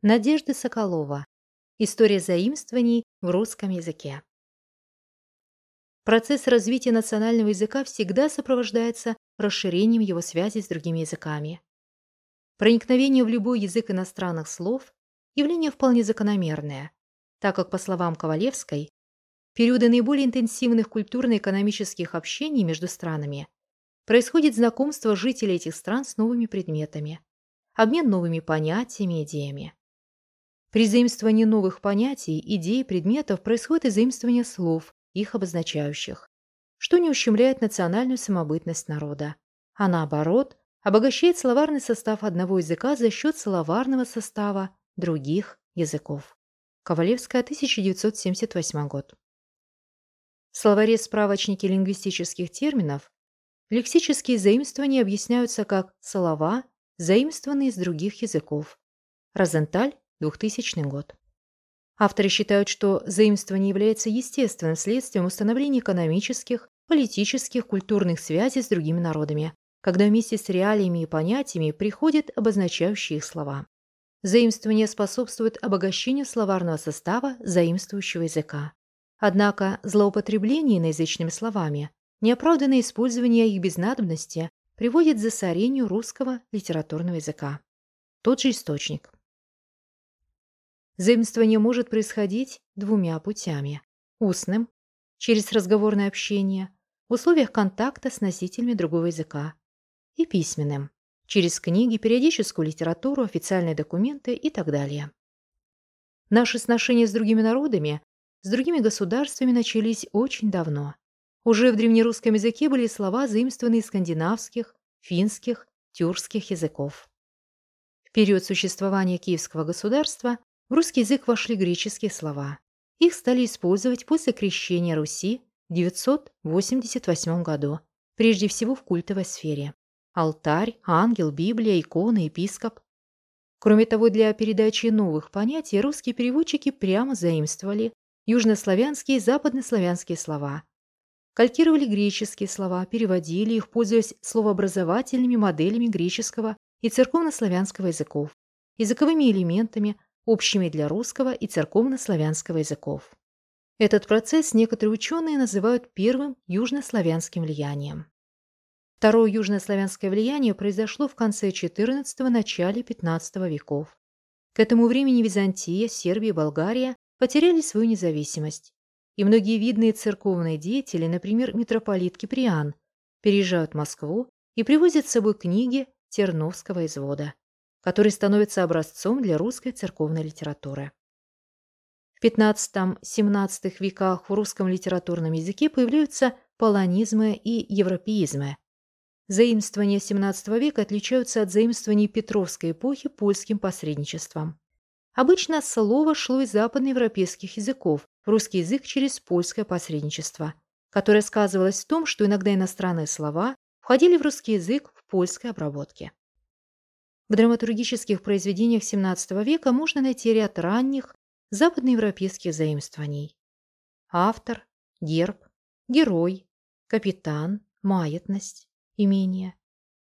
Надежда Соколова. История заимствований в русском языке. Процесс развития национального языка всегда сопровождается расширением его связей с другими языками. Проникновение в любой язык иностранных слов – явление вполне закономерное, так как, по словам Ковалевской, периоды наиболее интенсивных культурно-экономических общений между странами происходит знакомство жителей этих стран с новыми предметами, обмен новыми понятиями идеями. При заимствовании новых понятий, идей, предметов происходит заимствование слов, их обозначающих, что не ущемляет национальную самобытность народа, а наоборот, обогащает словарный состав одного языка за счет словарного состава других языков. Ковалевская, 1978 год. В словаре справочники лингвистических терминов лексические заимствования объясняются как слова, заимствованные из других языков. Розенталь, 2000 год. Авторы считают, что заимствование является естественным следствием установления экономических, политических, культурных связей с другими народами, когда вместе с реалиями и понятиями приходят обозначающие их слова. Заимствование способствует обогащению словарного состава заимствующего языка. Однако злоупотребление иноязычными словами, неоправданное использование их без надобности приводит к засорению русского литературного языка. Тот же источник. Заимствование может происходить двумя путями. Устным, через разговорное общение, в условиях контакта с носителями другого языка. И письменным, через книги, периодическую литературу, официальные документы и так далее. Наши сношения с другими народами, с другими государствами начались очень давно. Уже в древнерусском языке были слова, заимствованные из скандинавских, финских, тюркских языков. В период существования Киевского государства в русский язык вошли греческие слова. Их стали использовать после крещения Руси в 988 году, прежде всего в культовой сфере. Алтарь, ангел, Библия, иконы, епископ. Кроме того, для передачи новых понятий русские переводчики прямо заимствовали южнославянские и западнославянские слова. Калькировали греческие слова, переводили их, пользуясь словообразовательными моделями греческого и церковнославянского языков, языковыми элементами, общими для русского и церковнославянского языков. Этот процесс некоторые ученые называют первым южнославянским влиянием. Второе южнославянское влияние произошло в конце XIV – начале XV веков. К этому времени Византия, Сербия Болгария потеряли свою независимость, и многие видные церковные деятели, например, митрополит Киприан, переезжают в Москву и привозят с собой книги Терновского извода который становится образцом для русской церковной литературы. В XV-XVII веках в русском литературном языке появляются полонизмы и европеизмы. Заимствования XVII века отличаются от заимствований Петровской эпохи польским посредничеством. Обычно слово шло из западноевропейских языков в русский язык через польское посредничество, которое сказывалось в том, что иногда иностранные слова входили в русский язык в польской обработке. В драматургических произведениях XVII века можно найти ряд ранних западноевропейских заимствований. Автор, герб, герой, капитан, маятность, имение,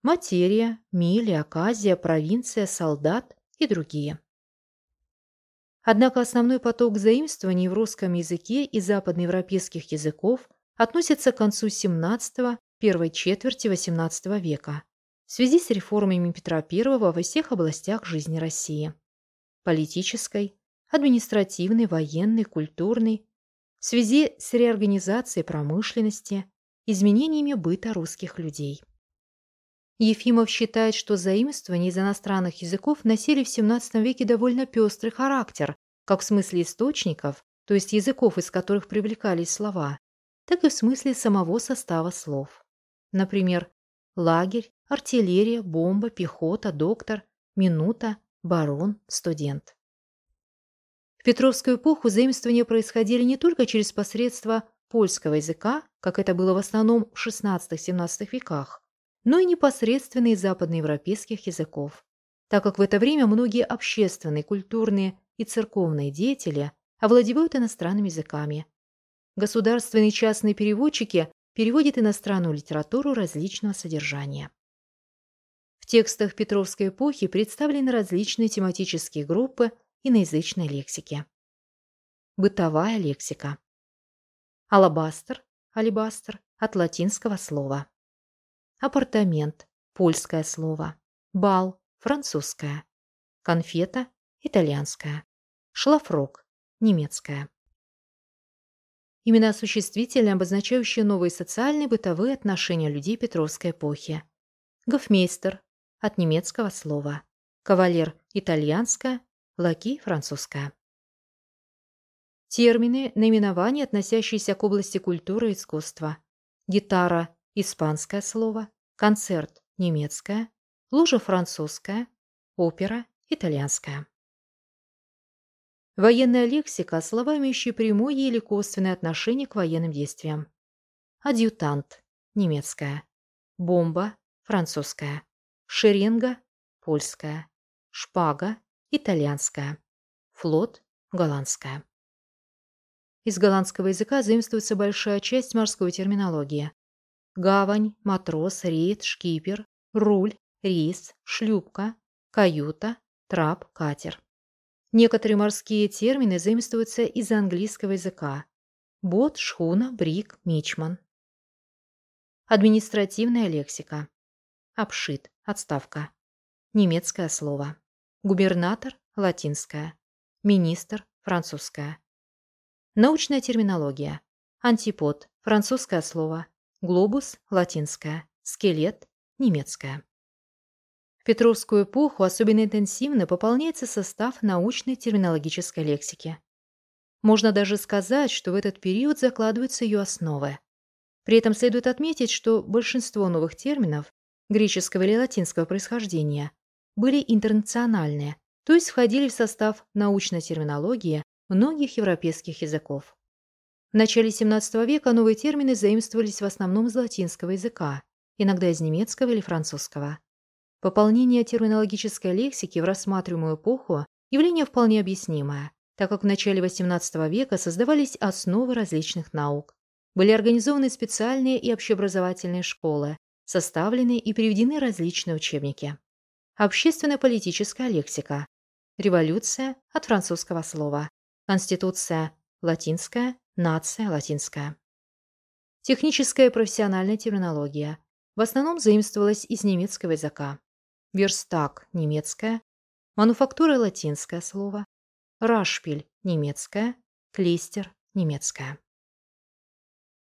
материя, мили, оказия, провинция, солдат и другие. Однако основной поток заимствований в русском языке и западноевропейских языков относится к концу XVII – первой четверти XVIII века в связи с реформами Петра I во всех областях жизни России. Политической, административной, военной, культурной, в связи с реорганизацией промышленности, изменениями быта русских людей. Ефимов считает, что заимствования из иностранных языков носили в XVII веке довольно пестрый характер, как в смысле источников, то есть языков, из которых привлекались слова, так и в смысле самого состава слов. Например, лагерь, артиллерия, бомба, пехота, доктор, минута, барон, студент. В Петровскую эпоху заимствования происходили не только через посредство польского языка, как это было в основном в XVI-XVII веках, но и непосредственно из западноевропейских языков, так как в это время многие общественные, культурные и церковные деятели овладевают иностранными языками. Государственные частные переводчики переводят иностранную литературу различного содержания. В текстах Петровской эпохи представлены различные тематические группы иноязычной лексики. Бытовая лексика. Алабастер, алибастер от латинского слова. Апартамент, польское слово. Бал, французское. Конфета, итальянская. Шлафрок, немецкая. Имена существительные, обозначающие новые социальные бытовые отношения людей Петровской эпохи. Гофмейстер, от немецкого слова. Кавалер – итальянское, лакей – французское. Термины, наименования, относящиеся к области культуры и искусства. Гитара – испанское слово, концерт – немецкое, лужа – французская, опера – итальянская. Военная лексика – слова, имеющие прямое или косвенное отношение к военным действиям. Адъютант – немецкая. Бомба – французская. Шеренга – польская. Шпага – итальянская. Флот – голландская. Из голландского языка заимствуется большая часть морской терминологии. Гавань, матрос, рейд, шкипер, руль, рейс, шлюпка, каюта, трап, катер. Некоторые морские термины заимствуются из английского языка. Бот, шхуна, брик, мичман. Административная лексика. Обшит. Отставка. Немецкое слово. Губернатор – латинское. Министр – французское. Научная терминология. Антипод – французское слово. Глобус – латинское. Скелет – немецкое. Петровскую эпоху особенно интенсивно пополняется состав научной терминологической лексики. Можно даже сказать, что в этот период закладываются ее основы. При этом следует отметить, что большинство новых терминов греческого или латинского происхождения, были интернациональные, то есть входили в состав научной терминологии многих европейских языков. В начале XVII века новые термины заимствовались в основном из латинского языка, иногда из немецкого или французского. Пополнение терминологической лексики в рассматриваемую эпоху – явление вполне объяснимое, так как в начале XVIII века создавались основы различных наук. Были организованы специальные и общеобразовательные школы, Составлены и переведены различные учебники. Общественно-политическая лексика. Революция от французского слова. Конституция латинская, нация латинская. Техническая и профессиональная терминология. В основном заимствовалась из немецкого языка. Верстак – немецкая. Мануфактура – латинское слово. Рашпиль – немецкая. Клейстер – немецкая.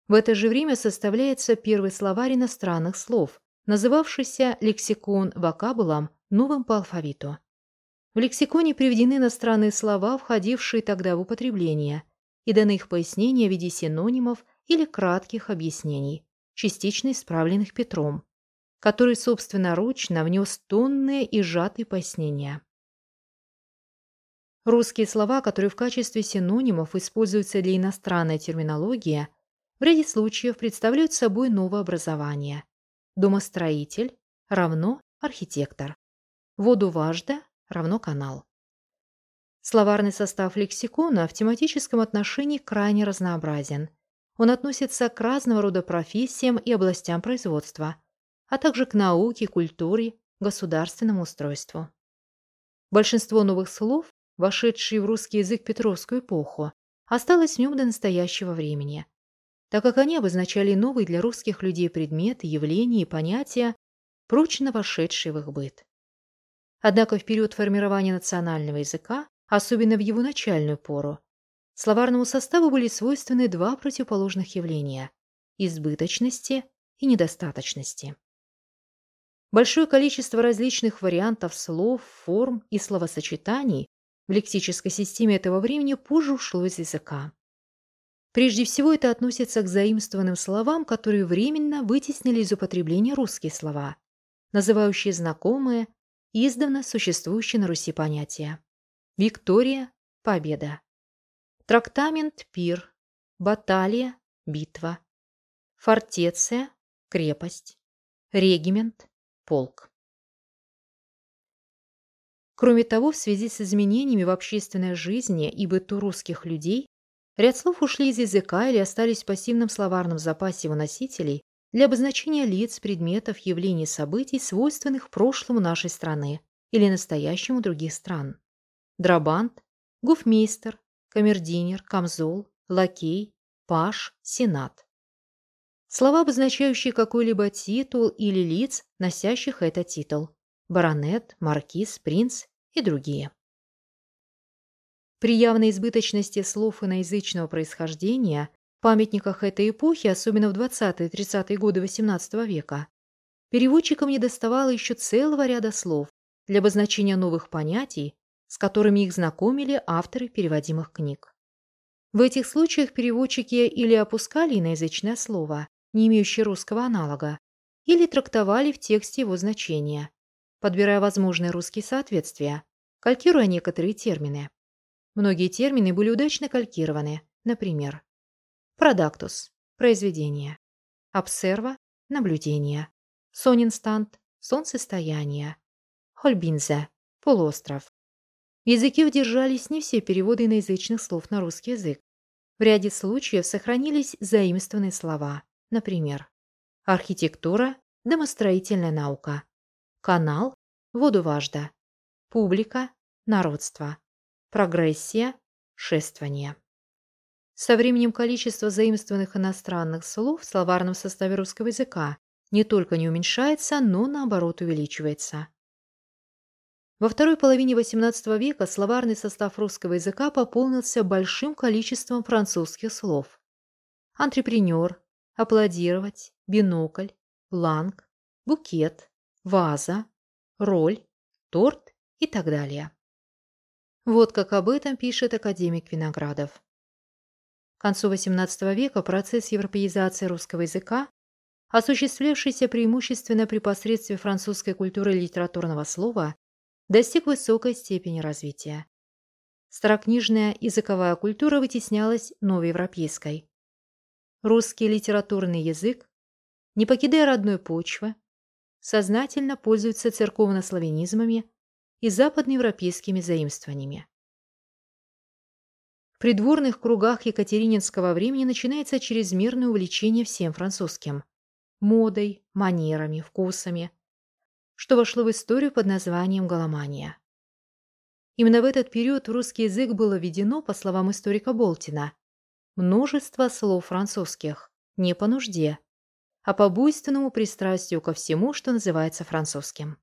В это же время составляется первый словарь иностранных слов, называвшийся «Лексикон вокабулам» новым по алфавиту. В лексиконе приведены иностранные слова, входившие тогда в употребление, и даны их пояснения в виде синонимов или кратких объяснений, частично исправленных Петром, который собственноручно внес тонные и сжатые пояснения. Русские слова, которые в качестве синонимов используются для иностранной терминологии – в ряде случаев представляют собой новообразование. Домостроитель равно архитектор. Воду важда равно канал. Словарный состав лексикона в тематическом отношении крайне разнообразен. Он относится к разного рода профессиям и областям производства, а также к науке, культуре, государственному устройству. Большинство новых слов, вошедшие в русский язык Петровскую эпоху, осталось в нем до настоящего времени так как они обозначали новые для русских людей предметы, явления и понятия, прочно вошедшие в их быт. Однако в период формирования национального языка, особенно в его начальную пору, словарному составу были свойственны два противоположных явления – избыточности и недостаточности. Большое количество различных вариантов слов, форм и словосочетаний в лексической системе этого времени позже ушло из языка. Прежде всего это относится к заимствованным словам, которые временно вытеснили из употребления русские слова, называющие знакомые издавна существующие на Руси понятия. Виктория – победа. Трактамент – пир. Баталия – битва. Фортеция – крепость. Регимент – полк. Кроме того, в связи с изменениями в общественной жизни и быту русских людей Ряд слов ушли из языка или остались в пассивном словарном запасе его носителей, для обозначения лиц, предметов, явлений, событий, свойственных прошлому нашей страны или настоящему других стран. Драбант, гуфмейстер, камердинер, камзол, лакей, паш, сенат. Слова, обозначающие какой-либо титул или лиц, носящих этот титул. Баронет, маркиз, принц и другие. При явной избыточности слов иноязычного происхождения в памятниках этой эпохи, особенно в 20-30-е годы XVIII века, переводчикам не доставало еще целого ряда слов для обозначения новых понятий, с которыми их знакомили авторы переводимых книг. В этих случаях переводчики или опускали иноязычное слово, не имеющее русского аналога, или трактовали в тексте его значение, подбирая возможные русские соответствия, калькируя некоторые термины. Многие термины были удачно калькированы, например, продактус – произведение, обсерва – наблюдение, сонинстант – солнцестояние, хольбинзе – полуостров. В языке удержались не все переводы иноязычных слов на русский язык. В ряде случаев сохранились заимствованные слова, например, архитектура – домостроительная наука, канал – водуважда, публика – народство, Прогрессия, шествование. Со временем количество заимствованных иностранных слов в словарном составе русского языка не только не уменьшается, но наоборот увеличивается. Во второй половине XVIII века словарный состав русского языка пополнился большим количеством французских слов. Антрепренер, аплодировать, бинокль, ланг, букет, ваза, роль, торт и так далее. Вот как об этом пишет академик Виноградов. К концу XVIII века процесс европеизации русского языка, осуществлявшийся преимущественно при посредстве французской культуры литературного слова, достиг высокой степени развития. Старокнижная языковая культура вытеснялась новоевропейской. Русский литературный язык, не покидая родной почвы, сознательно пользуется церковно-славянизмами и западноевропейскими заимствованиями. В придворных кругах екатерининского времени начинается чрезмерное увлечение всем французским – модой, манерами, вкусами, что вошло в историю под названием «голомания». Именно в этот период в русский язык было введено, по словам историка Болтина, множество слов французских, не по нужде, а по буйственному пристрастию ко всему, что называется французским.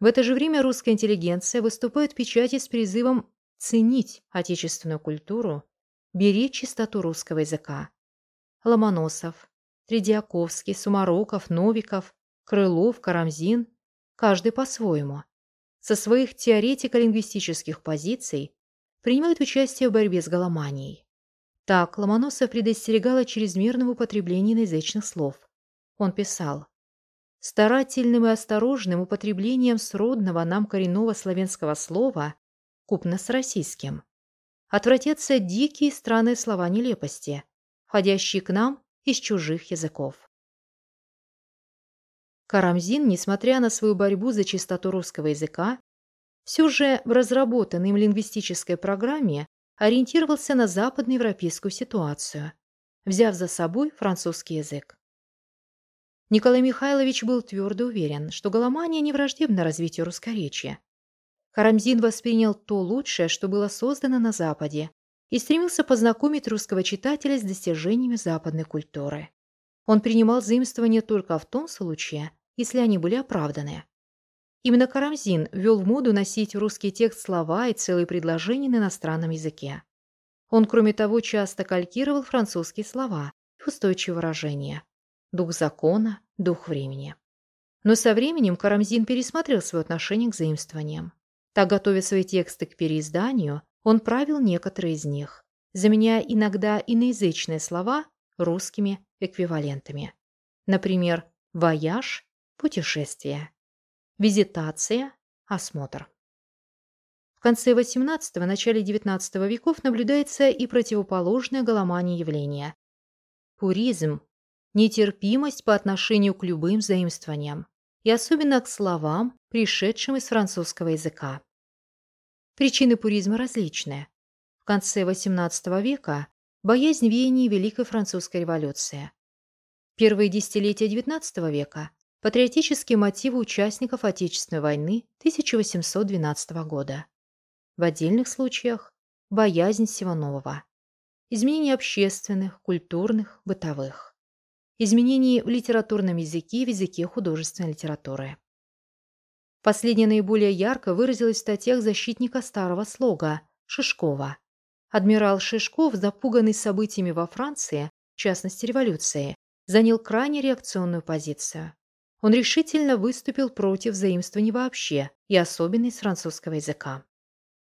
В это же время русская интеллигенция выступает в печати с призывом ценить отечественную культуру, беречь чистоту русского языка. Ломоносов, Тредиаковский, Сумароков, Новиков, Крылов, Карамзин – каждый по-своему. Со своих теоретико-лингвистических позиций принимают участие в борьбе с голоманией. Так Ломоносов предостерегал о чрезмерном употреблении иноязычных слов. Он писал Старательным и осторожным употреблением сродного нам коренного славянского слова купно с российским. Отвратятся дикие странные слова нелепости, входящие к нам из чужих языков. Карамзин, несмотря на свою борьбу за чистоту русского языка, все же в разработанной им лингвистической программе ориентировался на западноевропейскую ситуацию, взяв за собой французский язык. Николай Михайлович был твердо уверен, что голомания не враждебна развитию русскоречия. Карамзин воспринял то лучшее, что было создано на Западе, и стремился познакомить русского читателя с достижениями западной культуры. Он принимал заимствования только в том случае, если они были оправданы. Именно Карамзин ввел в моду носить в русский текст слова и целые предложения на иностранном языке. Он, кроме того, часто калькировал французские слова и устойчивые выражения дух закона, дух времени. Но со временем Карамзин пересмотрел свое отношение к заимствованиям. Так, готовя свои тексты к переизданию, он правил некоторые из них, заменяя иногда иноязычные слова русскими эквивалентами. Например, «вояж» – «путешествие», «визитация» – «осмотр». В конце XVIII – начале XIX веков наблюдается и противоположное голомании явление. Пуризм нетерпимость по отношению к любым заимствованиям, и особенно к словам, пришедшим из французского языка. Причины пуризма различны. В конце XVIII века боязнь веяний Великой Французской революции, Первые десятилетия XIX века – патриотические мотивы участников Отечественной войны 1812 года. В отдельных случаях – боязнь всего нового. Изменения общественных, культурных, бытовых. Изменения в литературном языке и в языке художественной литературы. Последнее наиболее ярко выразилось в статьях защитника старого слога Шишкова. Адмирал Шишков, запуганный событиями во Франции, в частности революции, занял крайне реакционную позицию. Он решительно выступил против заимствований вообще и особенно из французского языка.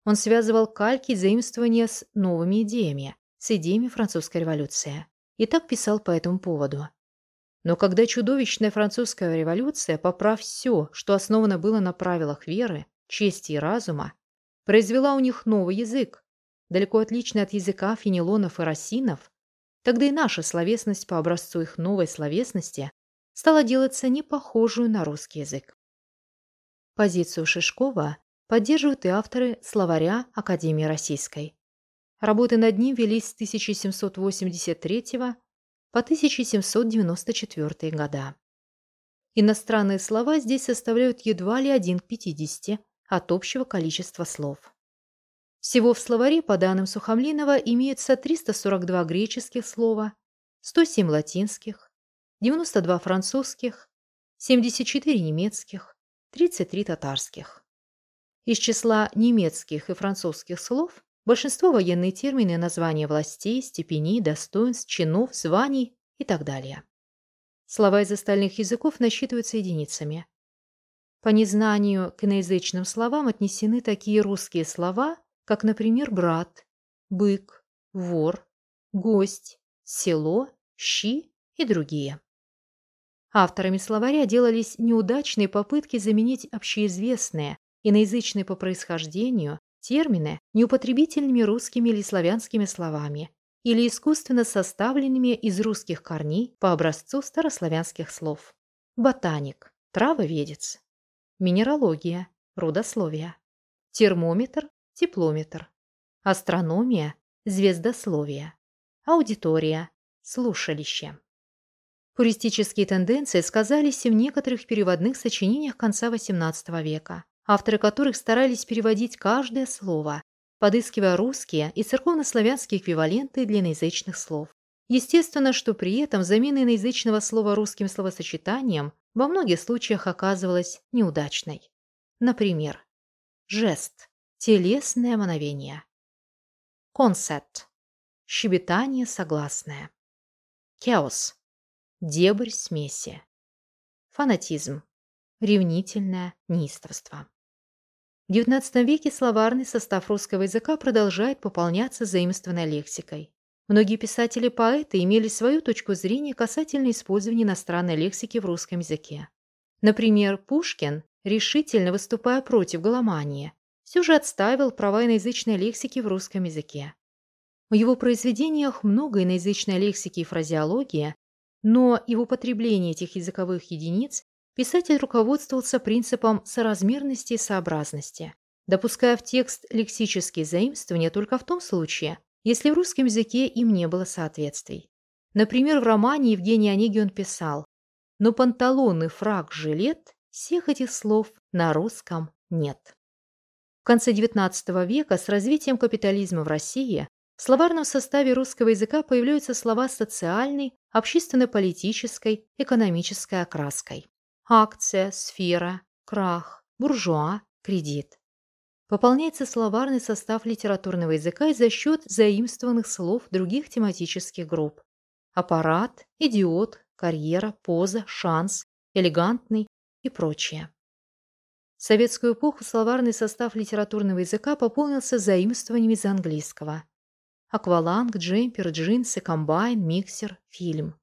Он связывал кальки и заимствования с новыми идеями, с идеями французской революции. И так писал по этому поводу. Но когда чудовищная французская революция, поправ все, что основано было на правилах веры, чести и разума, произвела у них новый язык, далеко отличный от языка фенелонов и росинов, тогда и наша словесность по образцу их новой словесности стала делаться не похожую на русский язык. Позицию Шишкова поддерживают и авторы словаря Академии Российской. Работы над ним велись с 1783 по 1794 года. Иностранные слова здесь составляют едва ли 1 к 50 от общего количества слов. Всего в словаре, по данным Сухомлинова, имеется 342 греческих слова, 107 латинских, 92 французских, 74 немецких, 33 татарских. Из числа немецких и французских слов большинство военные термины названия властей, степеней, достоинств, чинов, званий и так далее. Слова из остальных языков насчитываются единицами. По незнанию к иноязычным словам отнесены такие русские слова, как, например, брат, бык, вор, гость, село, щи и другие. Авторами словаря делались неудачные попытки заменить общеизвестные, иноязычные по происхождению, термины неупотребительными русскими или славянскими словами или искусственно составленными из русских корней по образцу старославянских слов. Ботаник, травоведец, минералогия, родословие, термометр, теплометр, астрономия, звездословие, аудитория, слушалище. Пуристические тенденции сказались и в некоторых переводных сочинениях конца XVIII века, авторы которых старались переводить каждое слово, подыскивая русские и церковнославянские эквиваленты для иноязычных слов. Естественно, что при этом замена иноязычного слова русским словосочетанием во многих случаях оказывалась неудачной. Например, жест Телесное мановение. Консет. Щебетание согласное. Кеос. Дебрь смеси. Фанатизм. Ревнительное неистовство. В XIX веке словарный состав русского языка продолжает пополняться заимствованной лексикой. Многие писатели-поэты имели свою точку зрения касательно использования иностранной лексики в русском языке. Например, Пушкин, решительно выступая против голомании, все же отстаивал права иноязычной лексики в русском языке. В его произведениях много иноязычной лексики и фразеологии, но и в употреблении этих языковых единиц писатель руководствовался принципом соразмерности и сообразности, допуская в текст лексические заимствования только в том случае, если в русском языке им не было соответствий. Например, в романе Евгений Онегин писал «Но панталоны, фраг, жилет – всех этих слов на русском нет» конце XIX века с развитием капитализма в России в словарном составе русского языка появляются слова социальной, общественно-политической, экономической окраской. Акция, сфера, крах, буржуа, кредит. Пополняется словарный состав литературного языка и за счет заимствованных слов других тематических групп. Аппарат, идиот, карьера, поза, шанс, элегантный и прочее. В советскую эпоху словарный состав литературного языка пополнился заимствованиями из английского. Акваланг, джемпер, джинсы, комбайн, миксер, фильм.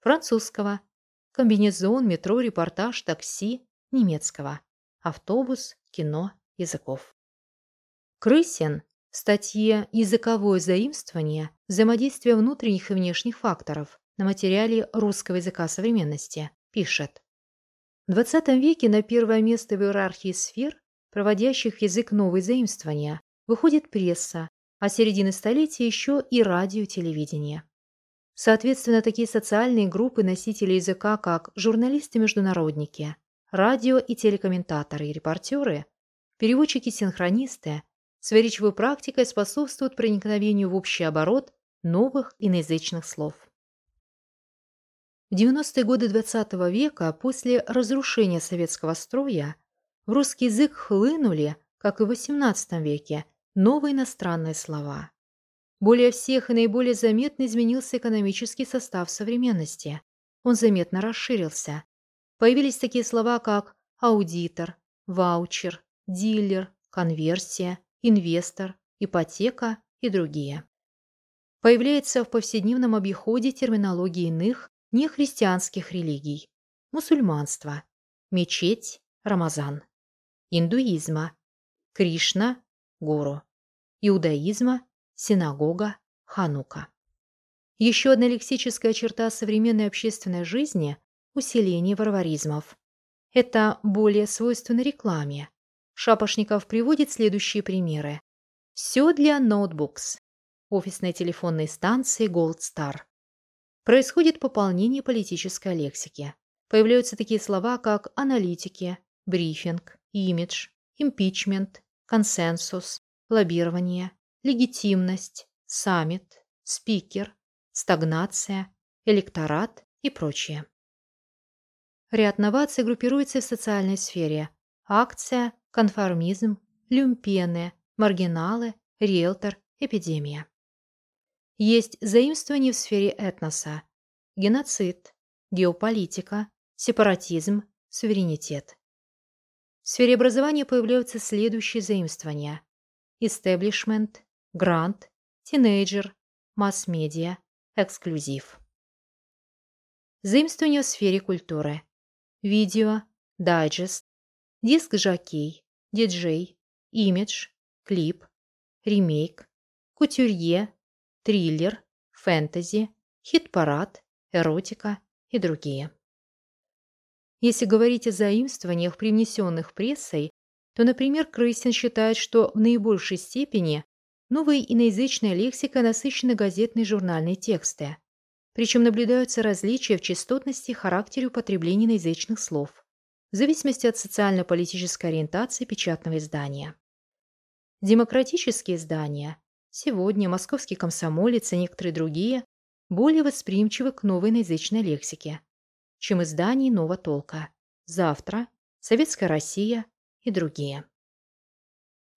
Французского. Комбинезон, метро, репортаж, такси. Немецкого. Автобус, кино, языков. Крысин в статье «Языковое заимствование. Взаимодействие внутренних и внешних факторов» на материале русского языка современности пишет. В XX веке на первое место в иерархии сфер, проводящих язык новые заимствования, выходит пресса, а с середины столетия еще и радио-телевидение. Соответственно, такие социальные группы носителей языка, как журналисты-международники, радио- и телекомментаторы и репортеры, переводчики-синхронисты, своей речевой практикой способствуют проникновению в общий оборот новых иноязычных слов. В 90-е годы XX -го века, после разрушения советского строя, в русский язык хлынули, как и в XVIII веке, новые иностранные слова. Более всех и наиболее заметно изменился экономический состав современности. Он заметно расширился. Появились такие слова, как аудитор, ваучер, дилер, конверсия, инвестор, ипотека и другие. Появляется в повседневном обиходе терминология иных нехристианских религий. Мусульманство, мечеть, Рамазан, индуизма, Кришна, гуру, иудаизма, синагога, ханука. Еще одна лексическая черта современной общественной жизни – усиление варваризмов. Это более свойственно рекламе. Шапошников приводит следующие примеры. Все для ноутбукс. Офисной телефонной станции Gold Star. Происходит пополнение политической лексики. Появляются такие слова, как аналитики, брифинг, имидж, импичмент, консенсус, лоббирование, легитимность, саммит, спикер, стагнация, электорат и прочее. Ряд новаций группируется в социальной сфере. Акция, конформизм, люмпены, маргиналы, риэлтор, эпидемия. Есть заимствования в сфере этноса, геноцид, геополитика, сепаратизм, суверенитет. В сфере образования появляются следующие заимствования. Истеблишмент, грант, тинейджер, масс-медиа, эксклюзив. Заимствования в сфере культуры. Видео, дайджест, диск-жокей, диджей, имидж, клип, ремейк, кутюрье, триллер, фэнтези, хит-парад, эротика и другие. Если говорить о заимствованиях, привнесенных прессой, то, например, Крысин считает, что в наибольшей степени новой иноязычная лексика насыщена газетные и тексты. Причем наблюдаются различия в частотности и характере употребления иноязычных слов, в зависимости от социально-политической ориентации печатного издания. Демократические издания, сегодня «Московский комсомолец» и некоторые другие, более восприимчивы к новой иноязычной лексике, чем изданий нового толка «Завтра», «Советская Россия» и другие.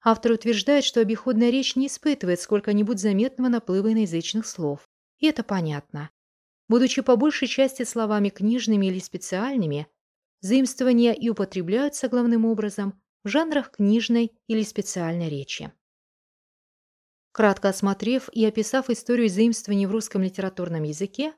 Автор утверждает, что обиходная речь не испытывает сколько-нибудь заметного наплыва иноязычных слов. И это понятно. Будучи по большей части словами книжными или специальными, заимствования и употребляются главным образом в жанрах книжной или специальной речи. Кратко осмотрев и описав историю заимствований в русском литературном языке,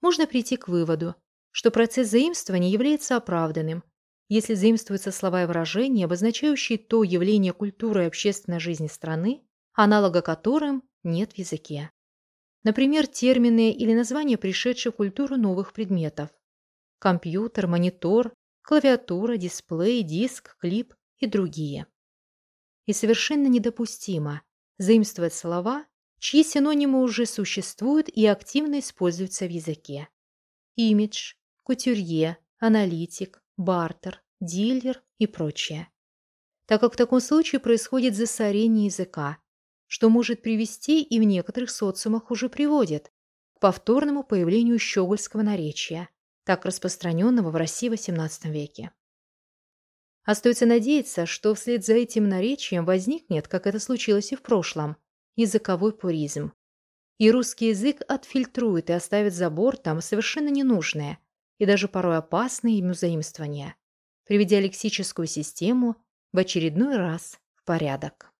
можно прийти к выводу, что процесс заимствования является оправданным, если заимствуются слова и выражения, обозначающие то явление культуры и общественной жизни страны, аналога которым нет в языке. Например, термины или названия, пришедшие в культуру новых предметов. Компьютер, монитор, клавиатура, дисплей, диск, клип и другие. И совершенно недопустимо заимствовать слова, чьи синонимы уже существуют и активно используются в языке. Имидж, кутюрье, аналитик, бартер, дилер и прочее. Так как в таком случае происходит засорение языка, что может привести и в некоторых социумах уже приводит к повторному появлению щегольского наречия, так распространенного в России в XVIII веке. Остается надеяться, что вслед за этим наречием возникнет, как это случилось и в прошлом, языковой пуризм. И русский язык отфильтрует и оставит за бортом совершенно ненужное и даже порой опасные ему заимствования, приведя лексическую систему в очередной раз в порядок.